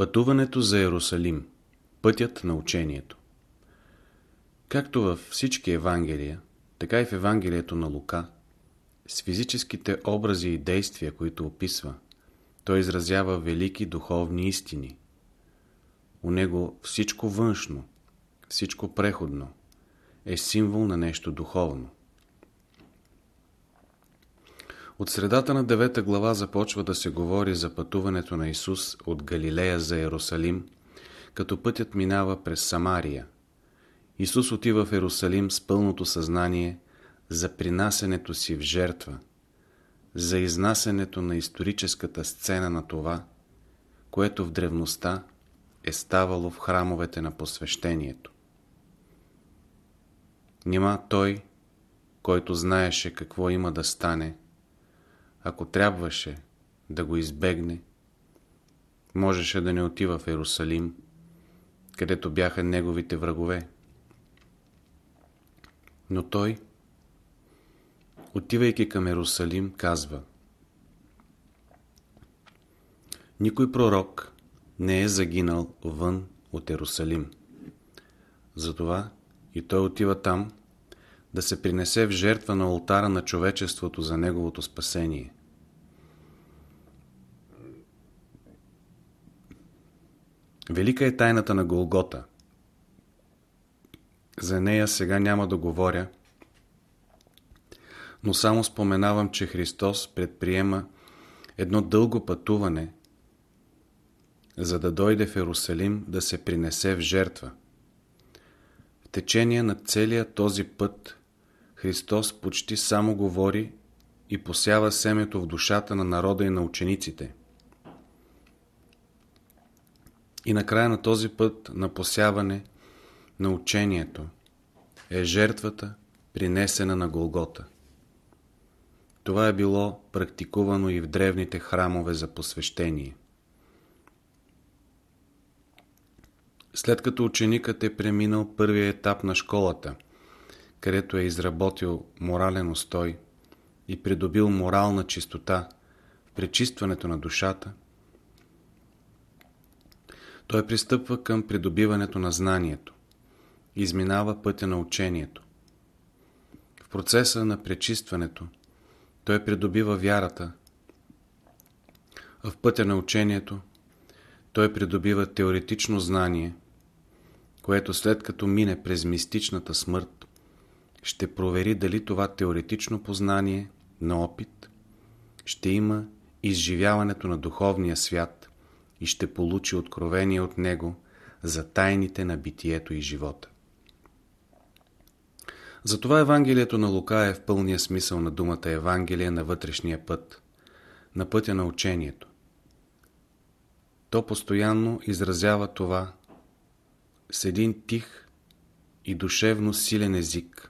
Пътуването за Иерусалим Пътят на учението Както във всички Евангелия, така и в Евангелието на Лука, с физическите образи и действия, които описва, той изразява велики духовни истини. У него всичко външно, всичко преходно е символ на нещо духовно. От средата на девета глава започва да се говори за пътуването на Исус от Галилея за Иерусалим, като пътят минава през Самария. Исус отива в Иерусалим с пълното съзнание за принасенето си в жертва, за изнасенето на историческата сцена на това, което в древността е ставало в храмовете на посвещението. Нима той, който знаеше какво има да стане, ако трябваше да го избегне, можеше да не отива в Ерусалим, където бяха неговите врагове. Но той, отивайки към Ерусалим, казва Никой пророк не е загинал вън от Ерусалим. Затова и той отива там, да се принесе в жертва на алтара на човечеството за неговото спасение. Велика е тайната на Голгота. За нея сега няма да говоря, но само споменавам, че Христос предприема едно дълго пътуване, за да дойде в Ерусалим да се принесе в жертва. В течение на целия този път Христос почти само говори и посява семето в душата на народа и на учениците. И накрая на този път на посяване на учението е жертвата, принесена на Голгота. Това е било практикувано и в древните храмове за посвещение. След като ученикът е преминал първия етап на школата – където е изработил морален устой и придобил морална чистота в пречистването на душата, той пристъпва към придобиването на знанието, изминава пътя на учението. В процеса на пречистването той придобива вярата, а в пътя на учението той придобива теоретично знание, което след като мине през мистичната смърт, ще провери дали това теоретично познание на опит ще има изживяването на духовния свят и ще получи откровение от него за тайните на битието и живота. Затова Евангелието на Лука е в пълния смисъл на думата Евангелие на вътрешния път, на пътя на учението. То постоянно изразява това с един тих и душевно силен език –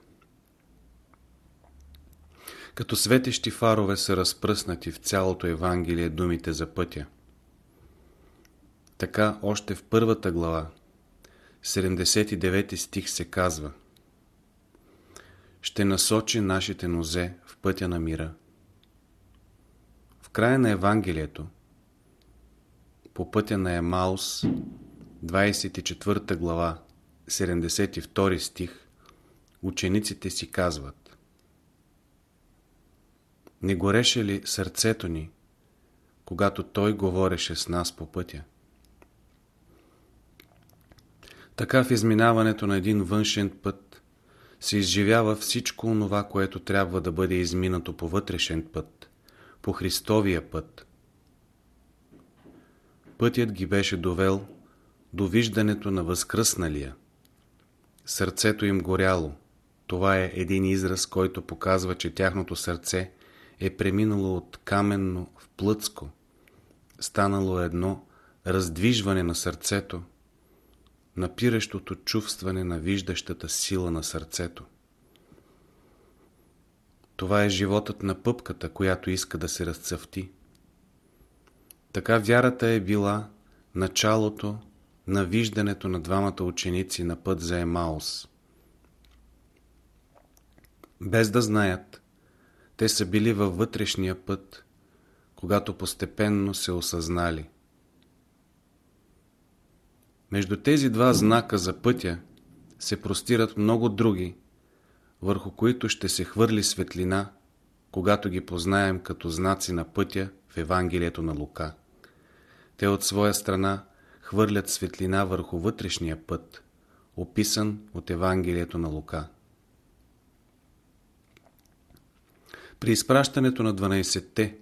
като светещи фарове са разпръснати в цялото Евангелие думите за пътя. Така още в първата глава, 79 стих се казва Ще насочи нашите нозе в пътя на мира. В края на Евангелието, по пътя на Емаус, 24 глава, 72 стих, учениците си казват не гореше ли сърцето ни, когато Той говореше с нас по пътя? Така в изминаването на един външен път се изживява всичко онова, което трябва да бъде изминато по вътрешен път, по Христовия път. Пътят ги беше довел до виждането на възкръсналия. Сърцето им горяло. Това е един израз, който показва, че тяхното сърце е преминало от каменно в плъцко, станало едно раздвижване на сърцето, напиращото чувстване на виждащата сила на сърцето. Това е животът на пъпката, която иска да се разцъфти. Така вярата е била началото на виждането на двамата ученици на път за Емаус. Без да знаят, те са били във вътрешния път, когато постепенно се осъзнали. Между тези два знака за пътя се простират много други, върху които ще се хвърли светлина, когато ги познаем като знаци на пътя в Евангелието на Лука. Те от своя страна хвърлят светлина върху вътрешния път, описан от Евангелието на Лука. При изпращането на 12-те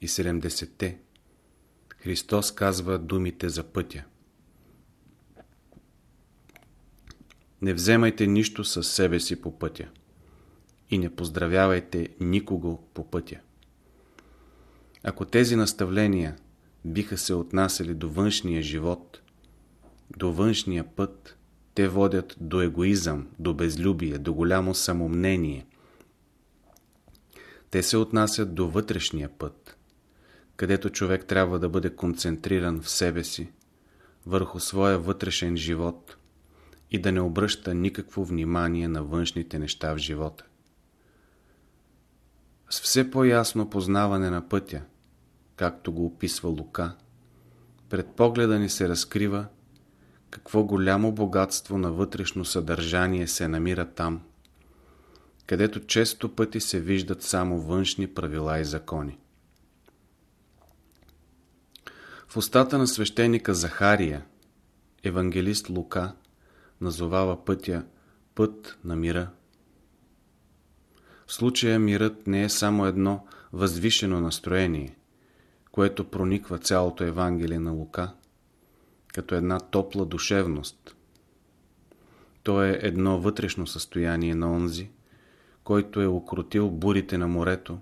и 70-те Христос казва думите за пътя. Не вземайте нищо със себе си по пътя и не поздравявайте никого по пътя. Ако тези наставления биха се отнасяли до външния живот, до външния път, те водят до егоизъм, до безлюбие, до голямо самомнение. Те се отнасят до вътрешния път, където човек трябва да бъде концентриран в себе си, върху своя вътрешен живот и да не обръща никакво внимание на външните неща в живота. С все по-ясно познаване на пътя, както го описва Лука, пред погледа ни се разкрива какво голямо богатство на вътрешно съдържание се намира там, където често пъти се виждат само външни правила и закони. В устата на свещеника Захария, евангелист Лука, назовава пътя път на мира. В случая мирът не е само едно възвишено настроение, което прониква цялото Евангелие на Лука, като една топла душевност. То е едно вътрешно състояние на онзи, който е окрутил бурите на морето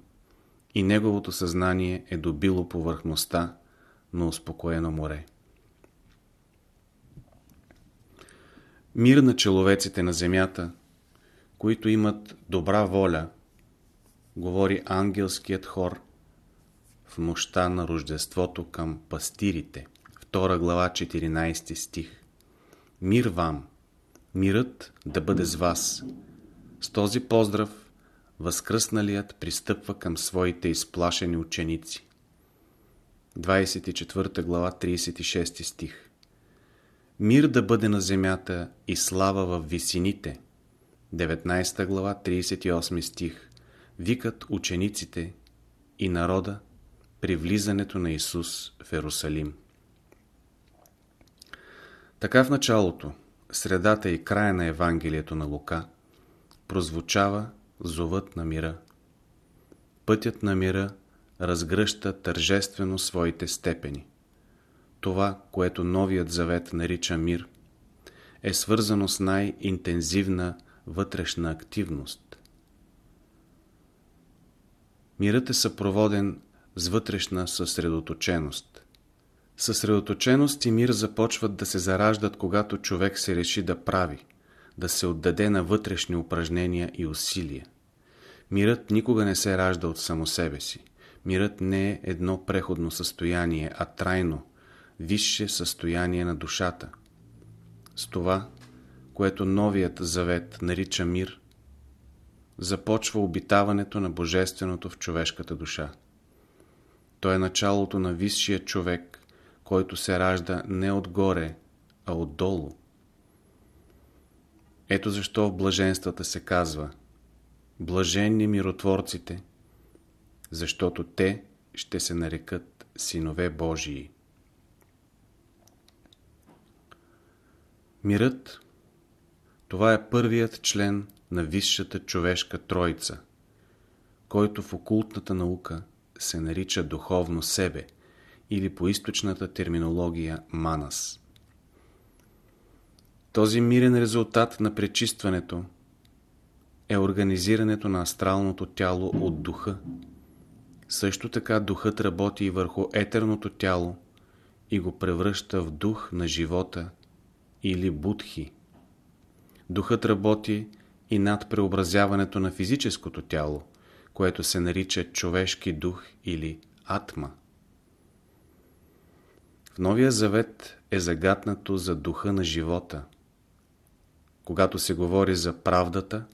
и неговото съзнание е добило повърхността на успокоено море. Мир на человеците на земята, които имат добра воля, говори ангелският хор в нощта на Рождеството към пастирите. 2 глава 14 стих. Мир вам! Мирът да бъде с вас! С този поздрав възкръсналият пристъпва към своите изплашени ученици. 24 глава 36 стих. Мир да бъде на земята и слава в висините. 19 глава 38 стих. Викат учениците и народа при влизането на Исус в Ерусалим. Така в началото, средата и края на Евангелието на Лука прозвучава зовът на мира. Пътят на мира разгръща тържествено своите степени. Това, което Новият Завет нарича мир, е свързано с най-интензивна вътрешна активност. Мирът е съпроводен с вътрешна съсредоточеност. Съсредоточеност и мир започват да се зараждат, когато човек се реши да прави, да се отдаде на вътрешни упражнения и усилия. Мирът никога не се ражда от само себе си. Мирът не е едно преходно състояние, а трайно, висше състояние на душата. С това, което новият завет нарича мир, започва обитаването на Божественото в човешката душа. То е началото на висшия човек, който се ражда не отгоре, а отдолу. Ето защо в блаженствата се казва Блаженни миротворците, защото те ще се нарекат синове Божии. Мирът това е първият член на висшата човешка тройца, който в окултната наука се нарича духовно себе или по източната терминология манас. Този мирен резултат на пречистването е организирането на астралното тяло от духа. Също така духът работи и върху етерното тяло и го превръща в дух на живота или будхи. Духът работи и над преобразяването на физическото тяло, което се нарича човешки дух или атма. В Новия Завет е загатнато за духа на живота. Когато се говори за правдата,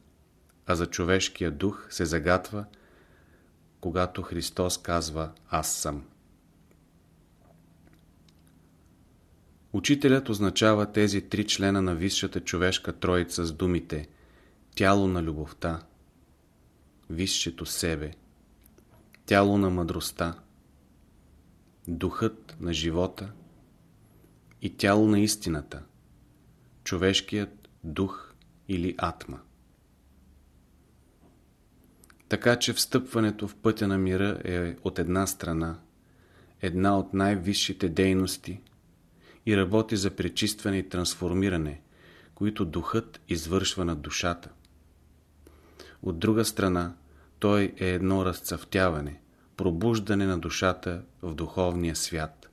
а за човешкия дух се загатва, когато Христос казва «Аз съм». Учителят означава тези три члена на висшата човешка троица с думите тяло на любовта, висшето себе, тяло на мъдростта, духът на живота и тяло на истината, човешкият дух или атма. Така че встъпването в пътя на мира е от една страна една от най-висшите дейности и работи за пречистване и трансформиране, които духът извършва на душата. От друга страна, той е едно разцъфтяване, пробуждане на душата в духовния свят.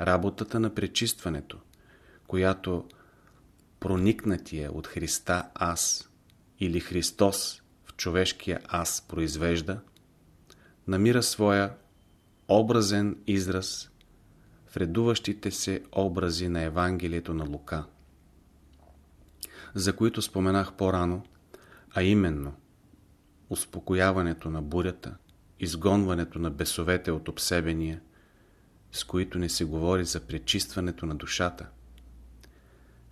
Работата на пречистването, която проникнатия от Христа аз или Христос в човешкия аз произвежда, намира своя образен израз в редуващите се образи на Евангелието на Лука, за които споменах по-рано, а именно успокояването на бурята, изгонването на бесовете от обсебения, с които не се говори за пречистването на душата,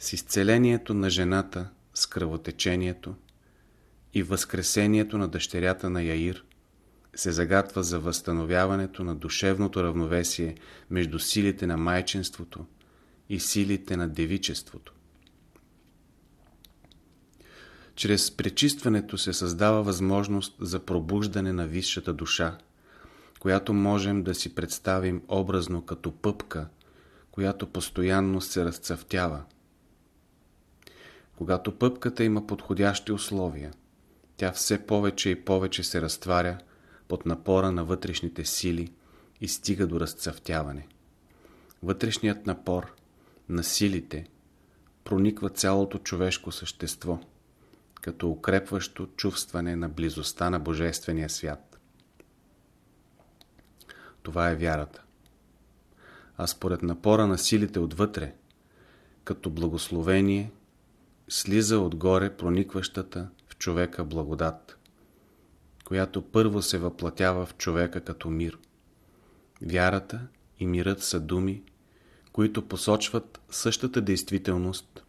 с изцелението на жената с кръвотечението и възкресението на дъщерята на Яир, се загатва за възстановяването на душевното равновесие между силите на майчинството и силите на девичеството. Чрез пречистването се създава възможност за пробуждане на висшата душа, която можем да си представим образно като пъпка, която постоянно се разцъфтява. Когато пъпката има подходящи условия, тя все повече и повече се разтваря под напора на вътрешните сили и стига до разцъфтяване. Вътрешният напор на силите прониква цялото човешко същество – като укрепващо чувстване на близостта на Божествения свят. Това е вярата. А според напора на силите отвътре, като благословение, слиза отгоре проникващата в човека благодат, която първо се въплатява в човека като мир. Вярата и мирът са думи, които посочват същата действителност,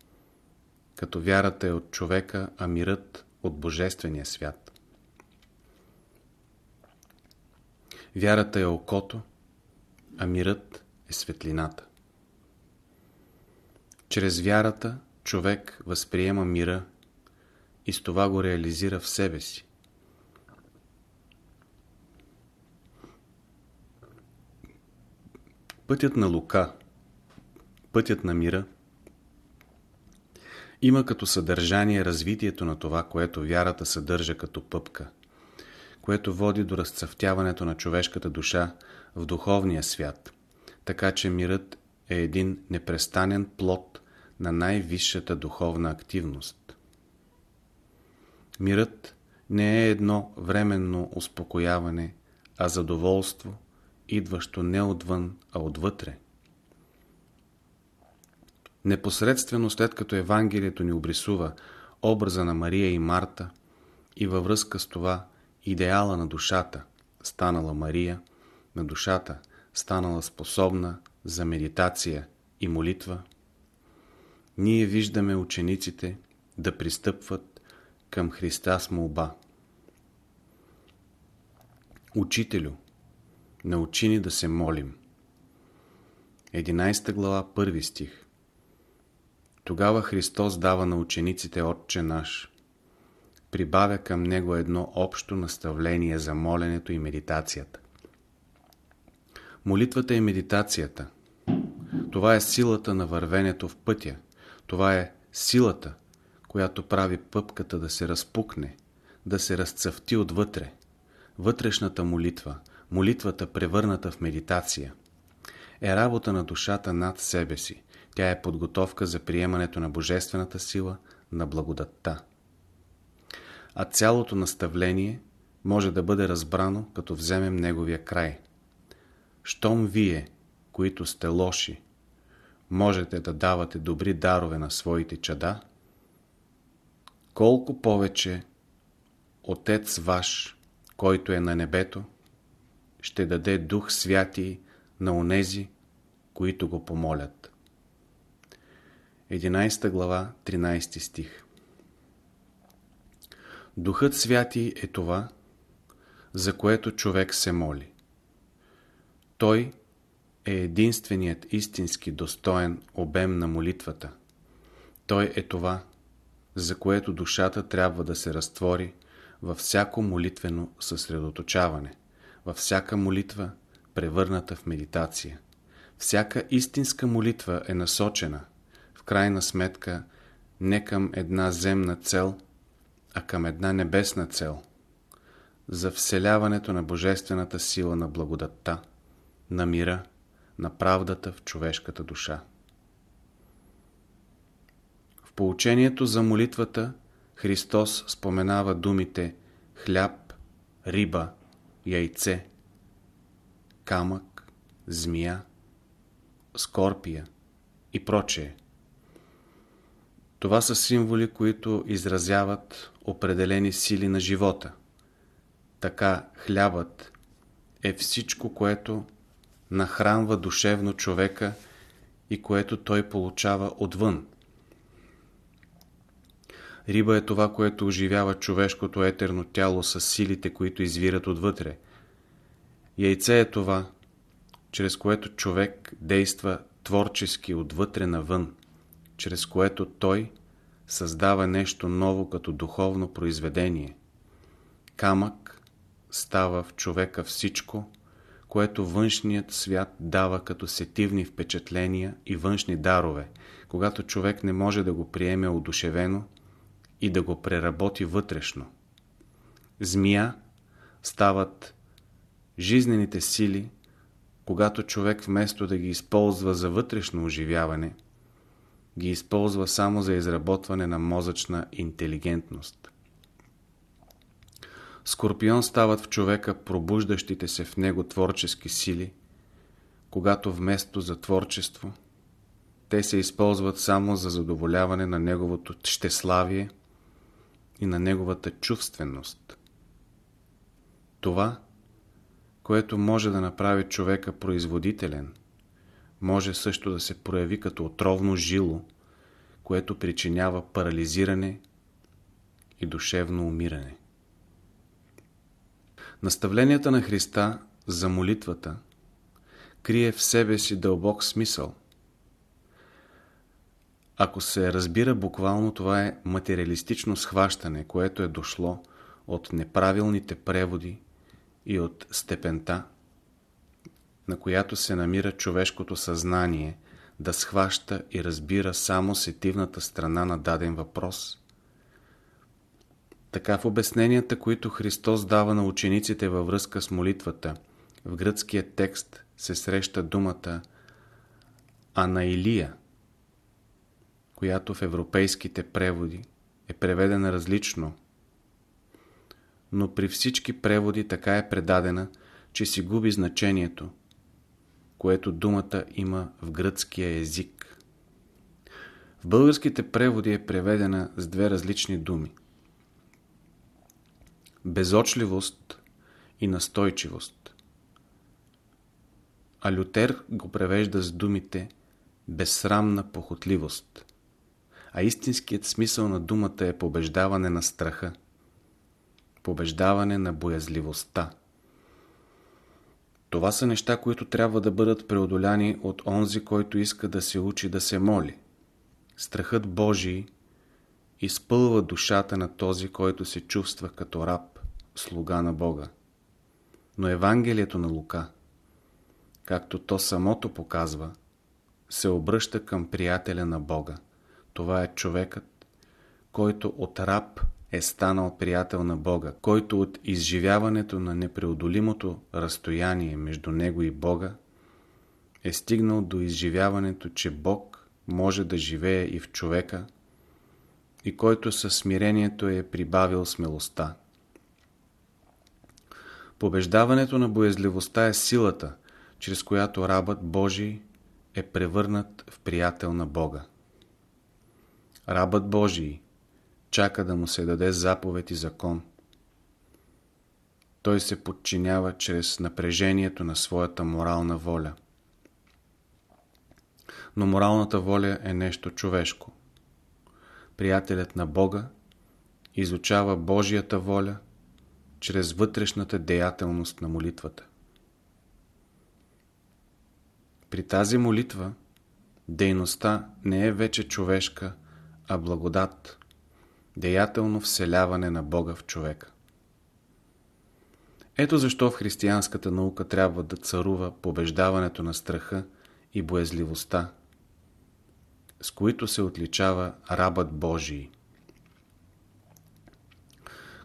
като вярата е от човека, а мирът от Божествения свят. Вярата е окото, а мирът е светлината. Чрез вярата човек възприема мира и с това го реализира в себе си. Пътят на Лука, пътят на мира – има като съдържание развитието на това, което вярата съдържа като пъпка, което води до разцъфтяването на човешката душа в духовния свят, така че мирът е един непрестанен плод на най-висшата духовна активност. Мирът не е едно временно успокояване, а задоволство, идващо не отвън, а отвътре. Непосредствено след като Евангелието ни обрисува образа на Мария и Марта и във връзка с това идеала на душата, станала Мария, на душата, станала способна за медитация и молитва, ние виждаме учениците да пристъпват към Христа с молба. Учителю, научи ни да се молим. 11 глава, 1 стих тогава Христос дава на учениците Отче наш. Прибавя към него едно общо наставление за моленето и медитацията. Молитвата и медитацията. Това е силата на вървенето в пътя. Това е силата, която прави пъпката да се разпукне, да се разцъфти отвътре. Вътрешната молитва, молитвата превърната в медитация, е работа на душата над себе си, тя е подготовка за приемането на божествената сила на благодатта. А цялото наставление може да бъде разбрано, като вземем неговия край. Щом вие, които сте лоши, можете да давате добри дарове на своите чада, колко повече Отец ваш, който е на небето, ще даде Дух Святи на онези, които го помолят. 11 глава, 13 стих Духът Святи е това, за което човек се моли. Той е единственият истински достоен обем на молитвата. Той е това, за което душата трябва да се разтвори във всяко молитвено съсредоточаване, във всяка молитва, превърната в медитация. Всяка истинска молитва е насочена, в крайна сметка, не към една земна цел, а към една небесна цел – за вселяването на божествената сила на благодатта, на мира, на правдата в човешката душа. В поучението за молитвата Христос споменава думите хляб, риба, яйце, камък, змия, скорпия и прочее. Това са символи, които изразяват определени сили на живота. Така хлябът е всичко, което нахранва душевно човека и което той получава отвън. Риба е това, което оживява човешкото етерно тяло с силите, които извират отвътре. Яйце е това, чрез което човек действа творчески отвътре навън, чрез което той създава нещо ново като духовно произведение. Камък става в човека всичко, което външният свят дава като сетивни впечатления и външни дарове, когато човек не може да го приеме одушевено и да го преработи вътрешно. Змия стават жизнените сили, когато човек вместо да ги използва за вътрешно оживяване, ги използва само за изработване на мозъчна интелигентност. Скорпион стават в човека пробуждащите се в него творчески сили, когато вместо за творчество, те се използват само за задоволяване на неговото щеславие и на неговата чувственост. Това, което може да направи човека производителен, може също да се прояви като отровно жило, което причинява парализиране и душевно умиране. Наставленията на Христа за молитвата крие в себе си дълбок смисъл. Ако се разбира буквално, това е материалистично схващане, което е дошло от неправилните преводи и от степента, на която се намира човешкото съзнание да схваща и разбира само сетивната страна на даден въпрос. Така в обясненията, които Христос дава на учениците във връзка с молитвата, в гръцкия текст се среща думата Анаилия, която в европейските преводи е преведена различно, но при всички преводи така е предадена, че си губи значението – което думата има в гръцкия език. В българските преводи е преведена с две различни думи. Безочливост и настойчивост. А Лютер го превежда с думите безсрамна похотливост. А истинският смисъл на думата е побеждаване на страха, побеждаване на боязливостта. Това са неща, които трябва да бъдат преодоляни от онзи, който иска да се учи да се моли. Страхът Божий изпълва душата на този, който се чувства като раб, слуга на Бога. Но Евангелието на Лука, както то самото показва, се обръща към приятеля на Бога. Това е човекът, който от раб е станал приятел на Бога, който от изживяването на непреодолимото разстояние между него и Бога е стигнал до изживяването, че Бог може да живее и в човека и който със смирението е прибавил смелостта. Побеждаването на боязливостта е силата, чрез която рабът Божий е превърнат в приятел на Бога. Рабът Божий чака да му се даде заповед и закон. Той се подчинява чрез напрежението на своята морална воля. но моралната воля е нещо човешко. Приятелят на Бога изучава Божията воля чрез вътрешната деятелност на молитвата. При тази молитва дейността не е вече човешка, а благодат, деятелно вселяване на Бога в човека. Ето защо в християнската наука трябва да царува побеждаването на страха и боязливостта, с които се отличава рабът Божий.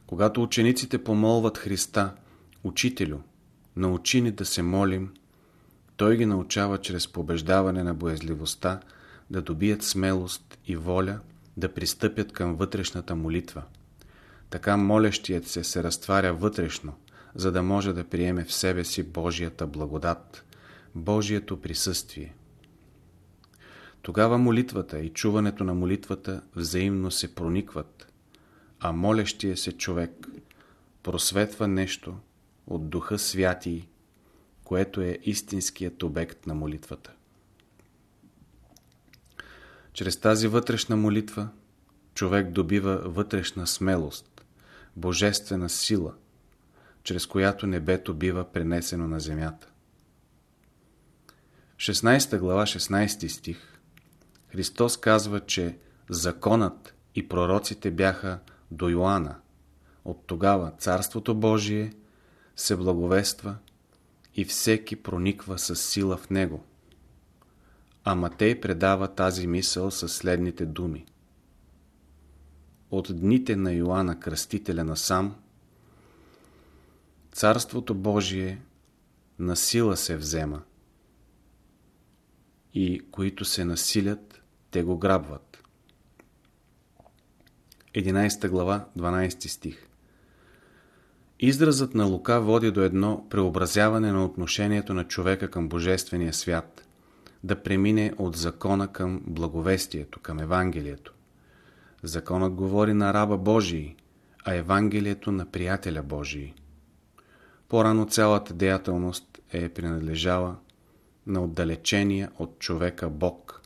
Когато учениците помолват Христа, Учителю, научи ни да се молим, той ги научава чрез побеждаване на боязливостта да добият смелост и воля да пристъпят към вътрешната молитва. Така молещият се се разтваря вътрешно, за да може да приеме в себе си Божията благодат, Божието присъствие. Тогава молитвата и чуването на молитвата взаимно се проникват, а молещия се човек просветва нещо от Духа Святий, което е истинският обект на молитвата. Чрез тази вътрешна молитва човек добива вътрешна смелост, божествена сила, чрез която небето бива пренесено на земята. 16 глава 16 стих Христос казва, че законът и пророците бяха до Йоанна. От тогава Царството Божие се благовества и всеки прониква с сила в него. А Матей предава тази мисъл със следните думи. От дните на Йоанна Кръстителя насам, Царството Божие на сила се взема и които се насилят, те го грабват. 11 глава, 12 стих Изразът на Лука води до едно преобразяване на отношението на човека към Божествения свят, да премине от закона към благовестието, към Евангелието. Законът говори на раба Божий, а Евангелието на приятеля Божий. По-рано цялата деятелност е принадлежала на отдалечения от човека Бог.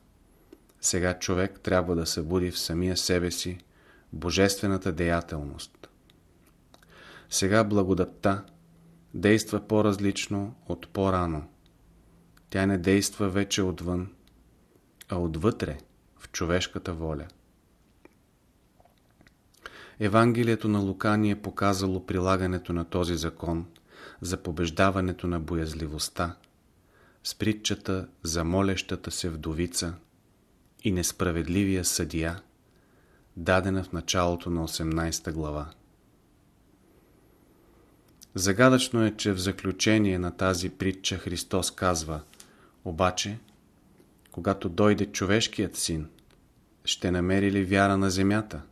Сега човек трябва да събуди в самия себе си божествената деятелност. Сега благодатта действа по-различно от по-рано. Тя не действа вече отвън, а отвътре, в човешката воля. Евангелието на Лука ни е показало прилагането на този закон за побеждаването на боязливостта, с притчата за молещата се вдовица и несправедливия съдия, дадена в началото на 18 глава. Загадъчно е, че в заключение на тази притча Христос казва Обаче, когато дойде човешкият син, ще намери ли вяра на земята?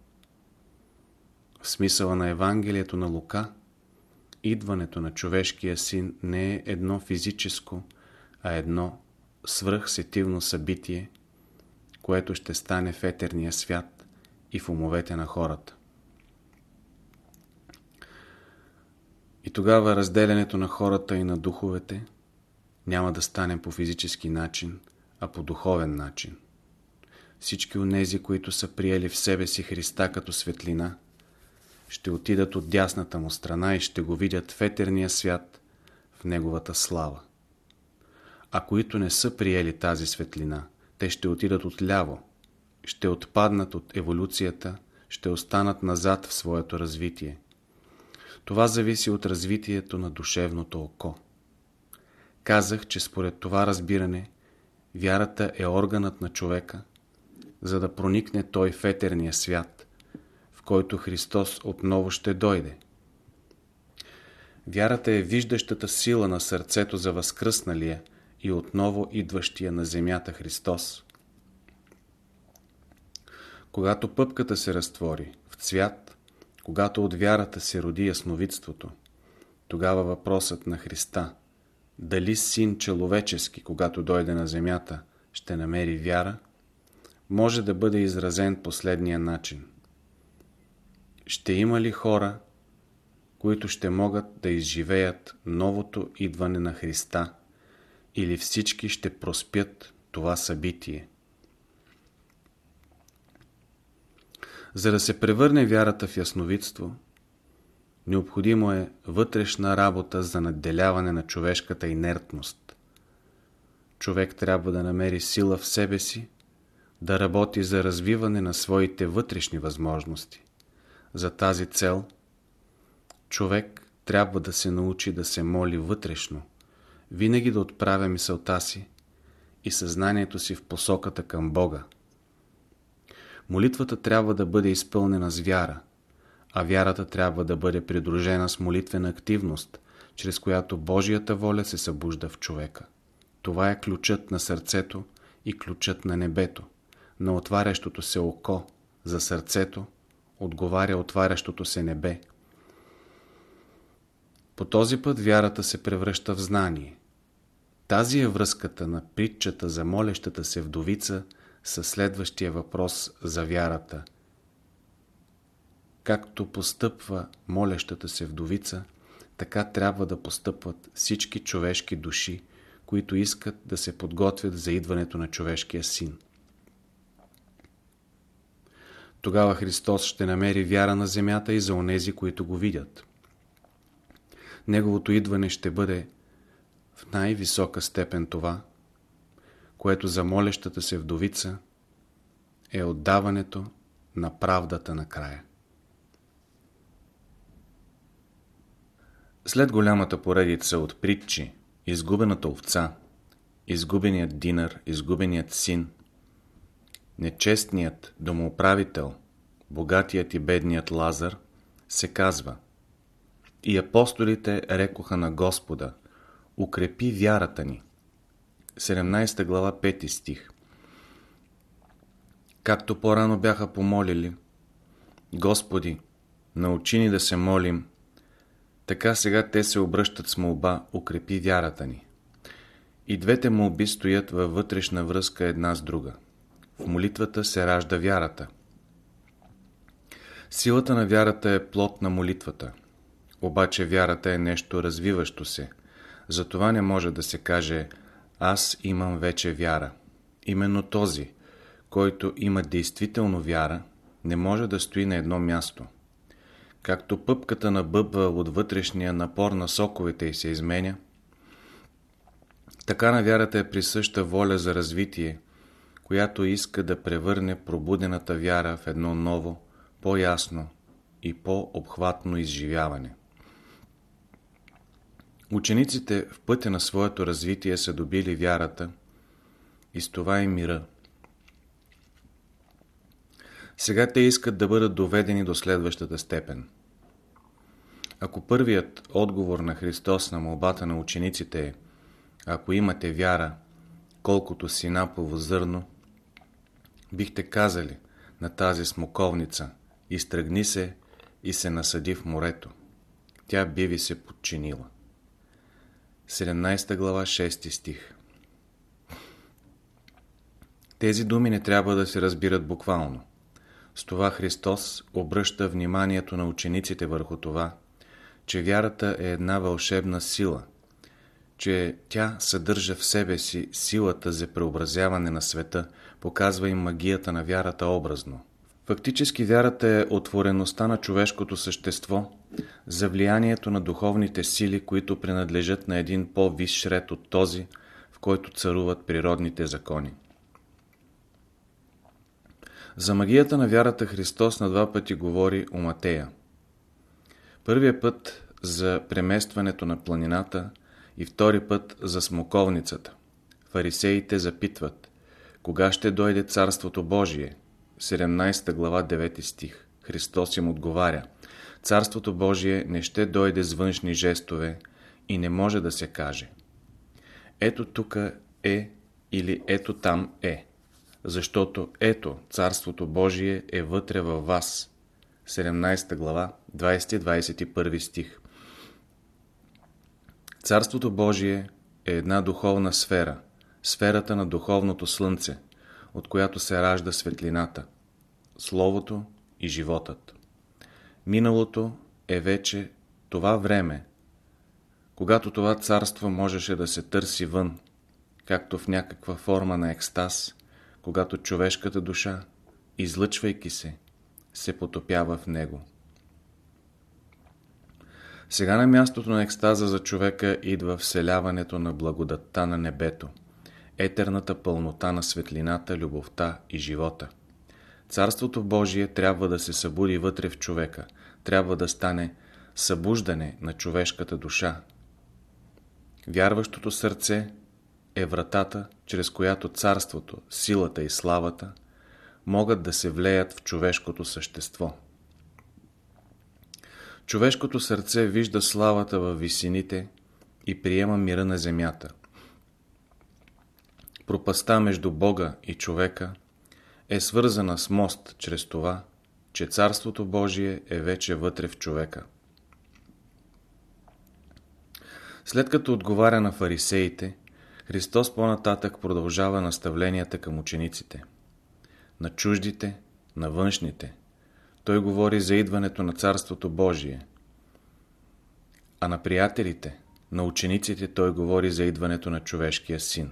В смисъла на Евангелието на Лука, идването на човешкия син не е едно физическо, а едно свръхсетивно събитие, което ще стане в етерния свят и в умовете на хората. И тогава разделянето на хората и на духовете няма да стане по физически начин, а по духовен начин. Всички онези, които са приели в себе си Христа като светлина, ще отидат от дясната му страна и ще го видят в етерния свят, в неговата слава. А които не са приели тази светлина, те ще отидат отляво, ще отпаднат от еволюцията, ще останат назад в своето развитие. Това зависи от развитието на душевното око. Казах, че според това разбиране, вярата е органът на човека, за да проникне той в етерния свят, в който Христос отново ще дойде. Вярата е виждащата сила на сърцето за възкръсналия и отново идващия на земята Христос. Когато пъпката се разтвори в цвят, когато от вярата се роди ясновидството, тогава въпросът на Христа, дали син човечески, когато дойде на земята, ще намери вяра, може да бъде изразен последния начин. Ще има ли хора, които ще могат да изживеят новото идване на Христа, или всички ще проспят това събитие. За да се превърне вярата в ясновидство, необходимо е вътрешна работа за надделяване на човешката инертност. Човек трябва да намери сила в себе си, да работи за развиване на своите вътрешни възможности. За тази цел човек трябва да се научи да се моли вътрешно, винаги да отправя мисълта си и съзнанието си в посоката към Бога. Молитвата трябва да бъде изпълнена с вяра, а вярата трябва да бъде придружена с молитвена активност, чрез която Божията воля се събужда в човека. Това е ключът на сърцето и ключът на небето. На отварящото се око за сърцето отговаря отварящото се небе. По този път вярата се превръща в знание. Тази е връзката на притчата за молещата се вдовица със следващия въпрос за вярата. Както постъпва молещата се вдовица, така трябва да постъпват всички човешки души, които искат да се подготвят за идването на човешкия син. Тогава Христос ще намери вяра на земята и за онези, които го видят. Неговото идване ще бъде в най-висока степен това, което за молещата се вдовица е отдаването на правдата на края. След голямата поредица от притчи, изгубената овца, изгубеният динар, изгубеният син, нечестният домоуправител, богатият и бедният Лазар, се казва И апостолите рекоха на Господа, укрепи вярата ни. 17 глава 5 стих Както по-рано бяха помолили, Господи, научи ни да се молим, така сега те се обръщат с молба, укрепи вярата ни. И двете молби стоят във вътрешна връзка една с друга. В молитвата се ражда вярата. Силата на вярата е плод на молитвата. Обаче вярата е нещо развиващо се. Затова не може да се каже «Аз имам вече вяра». Именно този, който има действително вяра, не може да стои на едно място. Както пъпката набъбва от вътрешния напор на соковете и се изменя, така на вярата е присъща воля за развитие, която иска да превърне пробудената вяра в едно ново, по-ясно и по-обхватно изживяване. Учениците в пътя на своето развитие са добили вярата и с това и мира. Сега те искат да бъдат доведени до следващата степен. Ако първият отговор на Христос на молбата на учениците е Ако имате вяра, колкото синапово зърно, бихте казали на тази смоковница изтръгни се и се насъди в морето. Тя би ви се подчинила. 17 глава 6 стих Тези думи не трябва да се разбират буквално. С това Христос обръща вниманието на учениците върху това, че вярата е една вълшебна сила, че тя съдържа в себе си силата за преобразяване на света, показва им магията на вярата образно. Фактически вярата е отвореността на човешкото същество за влиянието на духовните сили, които принадлежат на един по-висш ред от този, в който царуват природните закони. За магията на вярата Христос на два пъти говори о Матея. Първия път за преместването на планината и втори път за смоковницата. Фарисеите запитват, кога ще дойде Царството Божие? 17 глава 9 стих. Христос им отговаря, Царството Божие не ще дойде с външни жестове и не може да се каже. Ето тук е или ето там е защото ето Царството Божие е вътре във вас. 17 глава, 20-21 стих Царството Божие е една духовна сфера, сферата на духовното слънце, от която се ражда светлината, Словото и животът. Миналото е вече това време, когато това царство можеше да се търси вън, както в някаква форма на екстаз, когато човешката душа, излъчвайки се, се потопява в него. Сега на мястото на екстаза за човека идва вселяването на благодатта на небето, етерната пълнота на светлината, любовта и живота. Царството Божие трябва да се събуди вътре в човека, трябва да стане събуждане на човешката душа. Вярващото сърце е вратата, чрез която царството, силата и славата могат да се влеят в човешкото същество. Човешкото сърце вижда славата във висините и приема мира на земята. Пропаста между Бога и човека е свързана с мост чрез това, че Царството Божие е вече вътре в човека. След като отговаря на фарисеите, Христос по-нататък продължава наставленията към учениците. На чуждите, на външните. Той говори за идването на Царството Божие. А на приятелите, на учениците той говори за идването на човешкия син.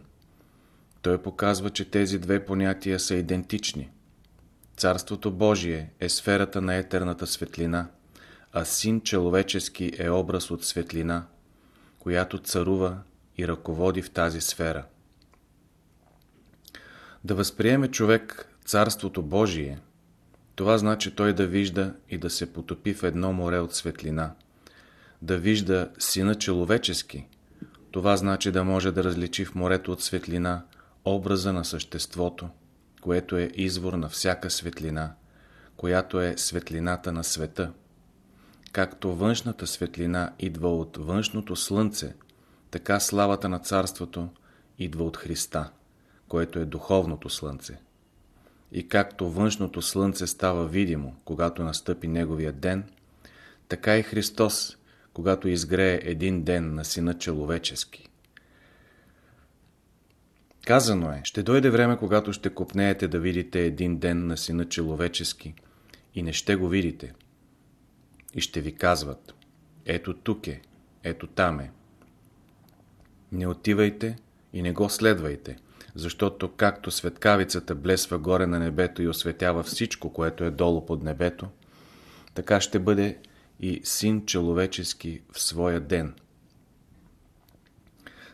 Той показва, че тези две понятия са идентични. Царството Божие е сферата на етерната светлина, а син человечески е образ от светлина, която царува и ръководи в тази сфера. Да възприеме човек Царството Божие, това значи той да вижда и да се потопи в едно море от светлина. Да вижда Сина человечески, това значи да може да различи в морето от светлина образа на съществото, което е извор на всяка светлина, която е светлината на света. Както външната светлина идва от външното слънце, така славата на царството идва от Христа, което е духовното слънце. И както външното слънце става видимо, когато настъпи неговия ден, така и Христос, когато изгрее един ден на Сина Человечески. Казано е, ще дойде време, когато ще купнеете да видите един ден на Сина Человечески и не ще го видите. И ще ви казват, ето тук е, ето там е. Не отивайте и не го следвайте, защото както светкавицата блесва горе на небето и осветява всичко, което е долу под небето, така ще бъде и син човечески в своя ден.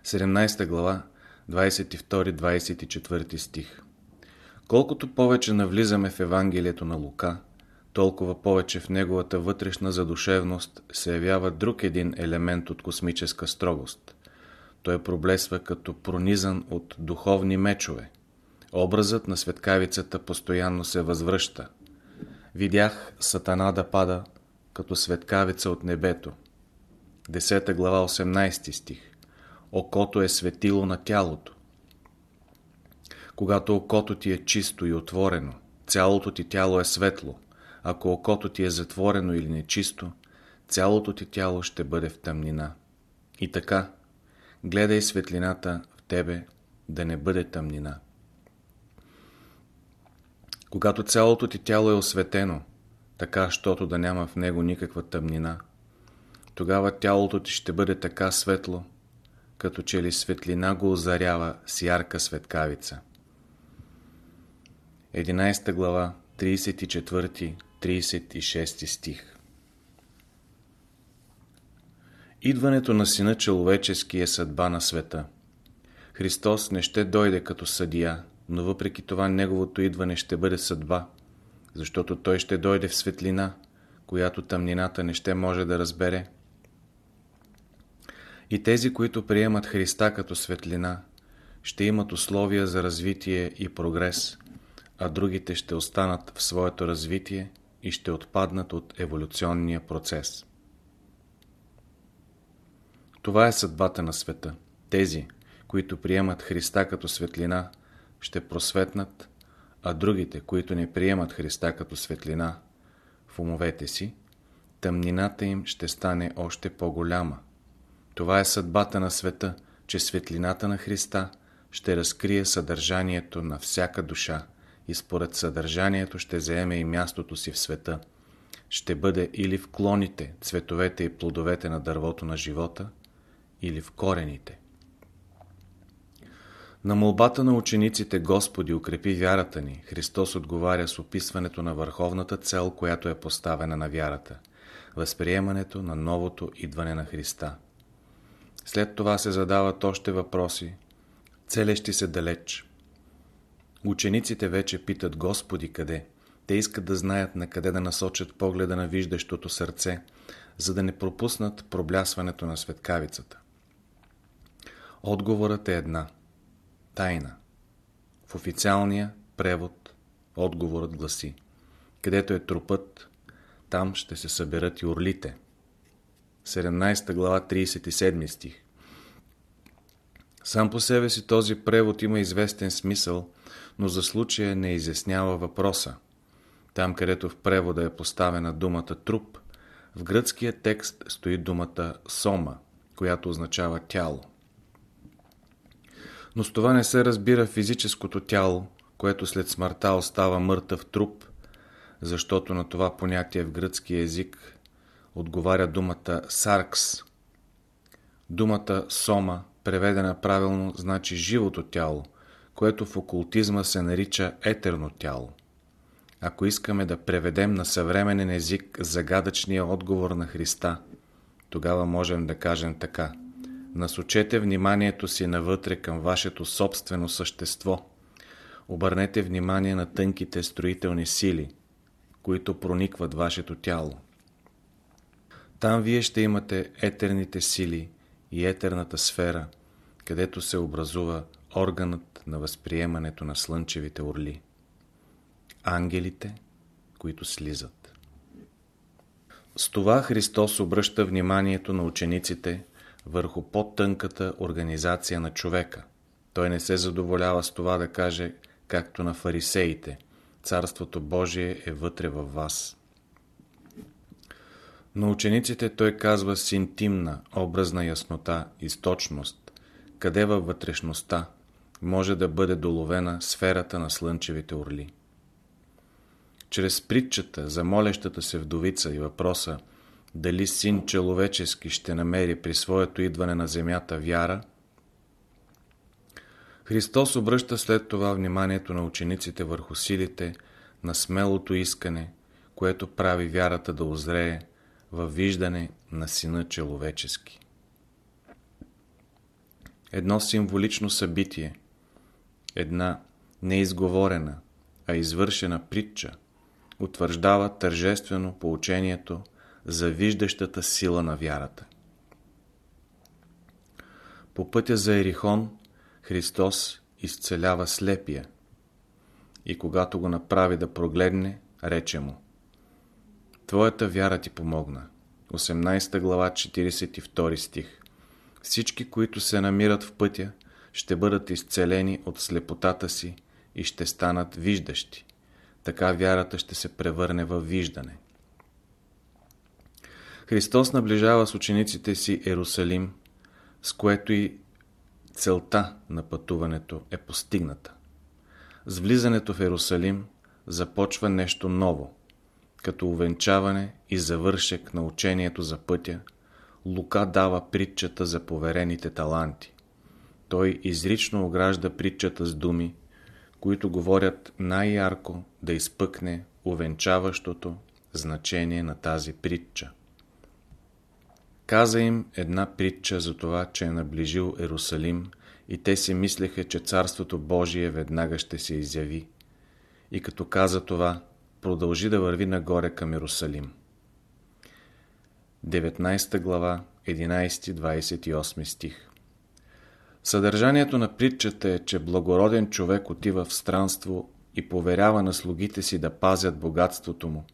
17 глава 22-24 стих Колкото повече навлизаме в Евангелието на Лука, толкова повече в неговата вътрешна задушевност се явява друг един елемент от космическа строгост. Той проблесва като пронизан от духовни мечове. Образът на светкавицата постоянно се възвръща. Видях Сатана да пада като светкавица от небето. 10 глава 18 стих Окото е светило на тялото. Когато окото ти е чисто и отворено, цялото ти тяло е светло. Ако окото ти е затворено или нечисто, цялото ти тяло ще бъде в тъмнина. И така, гледай светлината в тебе да не бъде тъмнина. Когато цялото ти тяло е осветено, така, щото да няма в него никаква тъмнина, тогава тялото ти ще бъде така светло, като че ли светлина го озарява с ярка светкавица. 11 глава, 34-36 стих Идването на Сина Человечески е съдба на света. Христос не ще дойде като съдия, но въпреки това Неговото идване ще бъде съдба, защото Той ще дойде в светлина, която тъмнината не ще може да разбере, и тези, които приемат Христа като светлина, ще имат условия за развитие и прогрес, а другите ще останат в своето развитие и ще отпаднат от еволюционния процес. Това е съдбата на света. Тези, които приемат Христа като светлина, ще просветнат, а другите, които не приемат Христа като светлина в умовете си, тъмнината им ще стане още по-голяма това е съдбата на света, че светлината на Христа ще разкрие съдържанието на всяка душа и според съдържанието ще заеме и мястото си в света. Ще бъде или в клоните, цветовете и плодовете на дървото на живота, или в корените. На молбата на учениците Господи укрепи вярата ни, Христос отговаря с описването на върховната цел, която е поставена на вярата – възприемането на новото идване на Христа. След това се задават още въпроси, целещи се далеч. Учениците вече питат Господи къде. Те искат да знаят на къде да насочат погледа на виждащото сърце, за да не пропуснат проблясването на светкавицата. Отговорът е една – Тайна. В официалния превод отговорът гласи Където е трупът, там ще се съберат и орлите. 17 глава 37 стих Сам по себе си този превод има известен смисъл, но за случая не изяснява въпроса. Там, където в превода е поставена думата труп, в гръцкия текст стои думата сома, която означава тяло. Но с това не се разбира физическото тяло, което след смъртта остава мъртъв труп, защото на това понятие в гръцки език отговаря думата саркс. Думата сома, преведена правилно, значи живото тяло, което в окултизма се нарича етерно тяло. Ако искаме да преведем на съвременен език загадъчния отговор на Христа, тогава можем да кажем така – Насочете вниманието си навътре към вашето собствено същество. Обърнете внимание на тънките строителни сили, които проникват вашето тяло. Там вие ще имате етерните сили и етерната сфера, където се образува органът на възприемането на слънчевите орли. Ангелите, които слизат. С това Христос обръща вниманието на учениците върху по-тънката организация на човека. Той не се задоволява с това да каже, както на фарисеите, Царството Божие е вътре във вас. Но учениците той казва с интимна, образна яснота и точност, къде във вътрешността може да бъде доловена сферата на слънчевите орли. Чрез притчата за молещата се вдовица и въпроса дали син человечески ще намери при своето идване на земята вяра, Христос обръща след това вниманието на учениците върху силите на смелото искане, което прави вярата да озрее във виждане на Сина човечески. Едно символично събитие, една неизговорена, а извършена притча утвърждава тържествено поучението за виждащата сила на вярата. По пътя за Ерихон Христос изцелява слепия и когато го направи да прогледне, рече му Твоята вяра ти помогна. 18 глава 42 стих Всички, които се намират в пътя, ще бъдат изцелени от слепотата си и ще станат виждащи. Така вярата ще се превърне в виждане. Христос наближава с учениците си Ерусалим, с което и целта на пътуването е постигната. С влизането в Ерусалим започва нещо ново, като увенчаване и завършек на учението за пътя, Лука дава притчата за поверените таланти. Той изрично огражда притчата с думи, които говорят най-ярко да изпъкне увенчаващото значение на тази притча. Каза им една притча за това, че е наближил Ерусалим и те си мислеха, че Царството Божие веднага ще се изяви. И като каза това, продължи да върви нагоре към Ерусалим. 19 глава, 11-28 стих Съдържанието на притчата е, че благороден човек отива в странство и поверява на слугите си да пазят богатството му,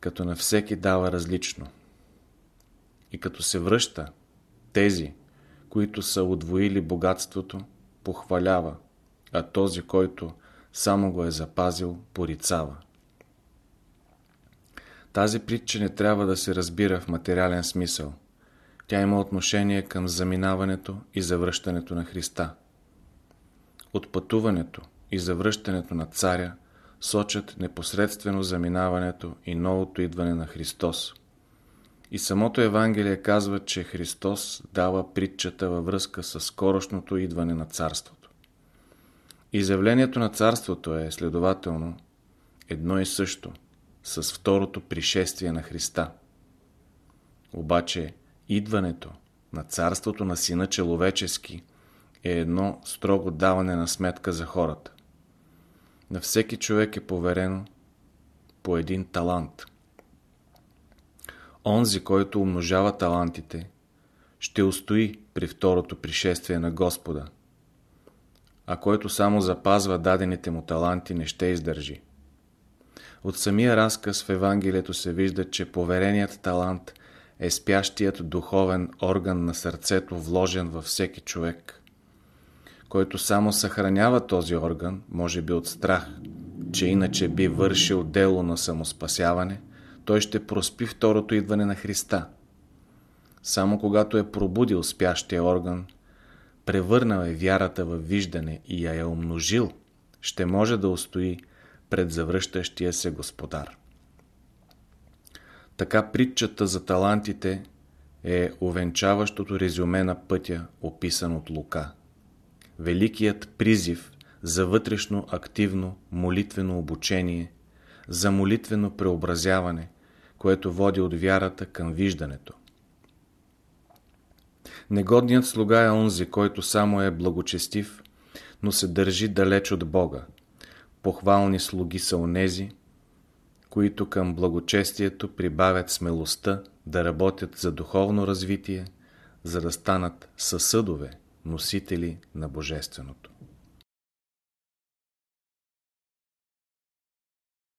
като на всеки дава различно – и като се връща, тези, които са удвоили богатството, похвалява, а този, който само го е запазил, порицава. Тази притча не трябва да се разбира в материален смисъл. Тя има отношение към заминаването и завръщането на Христа. От пътуването и завръщането на царя сочат непосредствено заминаването и новото идване на Христос – и самото Евангелие казва, че Христос дава притчата във връзка с скорошното идване на Царството. Изявлението на царството е, следователно, едно и също с второто пришествие на Христа. Обаче идването на царството на Сина Человечески е едно строго даване на сметка за хората. На всеки човек е поверено по един талант. Онзи, който умножава талантите, ще устои при второто пришествие на Господа, а който само запазва дадените му таланти, не ще издържи. От самия разказ в Евангелието се вижда, че повереният талант е спящият духовен орган на сърцето, вложен във всеки човек, който само съхранява този орган, може би от страх, че иначе би вършил дело на самоспасяване, той ще проспи второто идване на Христа. Само когато е пробудил спящия орган, превърнал е вярата в виждане и я е умножил, ще може да устои пред завръщащия се господар. Така притчата за талантите е увенчаващото резюме на пътя, описан от Лука. Великият призив за вътрешно активно молитвено обучение, за молитвено преобразяване, което води от вярата към виждането. Негодният слуга е онзи, който само е благочестив, но се държи далеч от Бога. Похвални слуги са онези, които към благочестието прибавят смелостта да работят за духовно развитие, за да станат съсъдове, носители на Божественото.